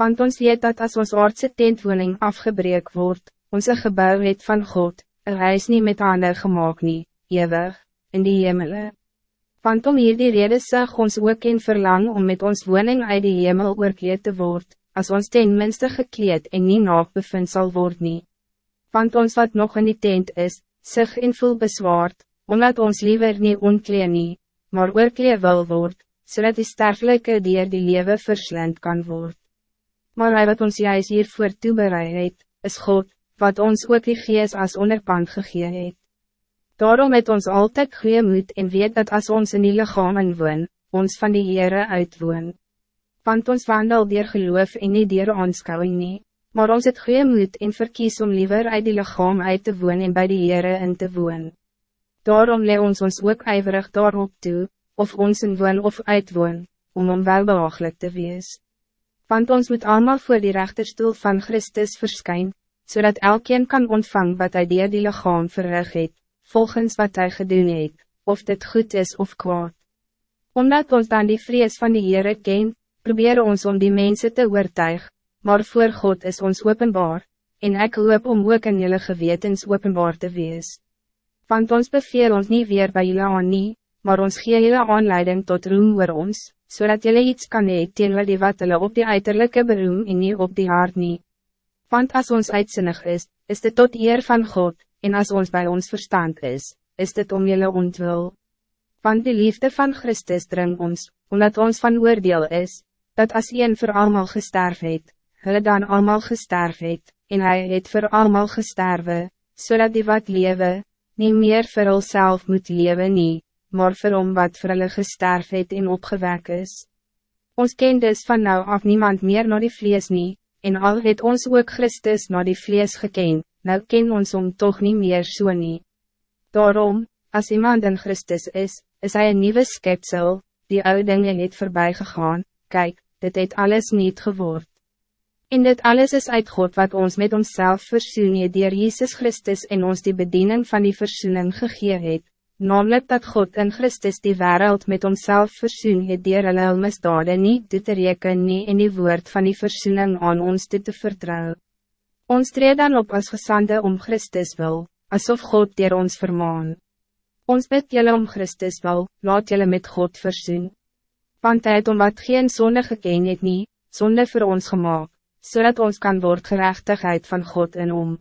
Want ons weet dat als ons aardse tentwoning afgebreek wordt, onze gebouw het van God, een huis niet met handen gemaakt nie, ewig, in die hemelen. Want om hier die rede sig ons ook in verlang om met ons woning uit die hemel oorkleed te word, as ons ten minste gekleed en nie naak bevind sal word nie. Want ons wat nog in die tent is, sig en voel bezwaard, omdat ons liever nie onklee nie, maar oorklee wil word, zodat die sterfelijke dier die lewe verslind kan word. Maar hij wat ons juist hiervoor toebereid het, is God, wat ons ook die gees as onderpand gegee het. Daarom het ons altijd goede moed en weet dat als ons in die lichamen woon, ons van die Heere uitwoon. Want ons wandel dier geloof en nie dier aanskouwing nie, maar ons het goede moed en verkies om liever uit die lichaam uit te woon en bij die Heere in te woon. Daarom le ons ons ook ijverig daarop toe, of ons in woon of uitwoon, om om wel behaaglik te wees. Want ons moet allemaal voor die rechterstoel van Christus verschijnen, zodat elkeen kan ontvangen wat hij dier die lichaam verrig het volgens wat hij gedoen het, of dit goed is of kwaad. Omdat ons dan die vrees van die Heere ken, probeer ons om die mensen te oortuig, maar voor God is ons openbaar, en ik hoop om ook in jullie gewetens openbaar te wees. Want ons beveel ons niet weer bij jullie aan nie, maar ons gee jullie aanleiding tot roem oor ons, zodat jullie iets kan hee teen die wat hulle op die uiterlijke beroem en niet op die hart nie. Want als ons uitzinnig is, is dit tot eer van God, en als ons bij ons verstand is, is dit om jullie ontwil. Want die liefde van Christus dring ons, omdat ons van oordeel is, dat als een voor allemaal gesterf het, hulle dan allemaal gesterf het, en hij het voor allemaal gesterwe, zodat die wat lewe, niet meer voor onszelf moet leven nie, maar voor om wat voor hulle gesterf het en opgewek is. Ons ken dus van nou af niemand meer naar die vlees nie, en al het ons ook Christus naar die vlees gekend, nou ken ons om toch niet meer so nie. Daarom, als iemand in Christus is, is hij een nieuwe schepsel, die oude dingen het voorbij gegaan, kijk, dit het alles niet geword. In dit alles is uit God wat ons met onszelf versoen het dier Jezus Christus en ons die bediening van die versoening gegee het, namelijk dat God in Christus die wereld met onszelf versoen het dier hulle misdade nie toe te reken nie en die woord van die versoening aan ons toe te vertrouwen. Ons tree dan op als gesande om Christus wil, alsof God dier ons vermaan. Ons bid jullie om Christus wil, laat jullie met God verzoen. Want hij het om wat geen zonde geken het nie, zonde voor ons gemaakt, zodat ons kan worden gerechtigheid van God in om.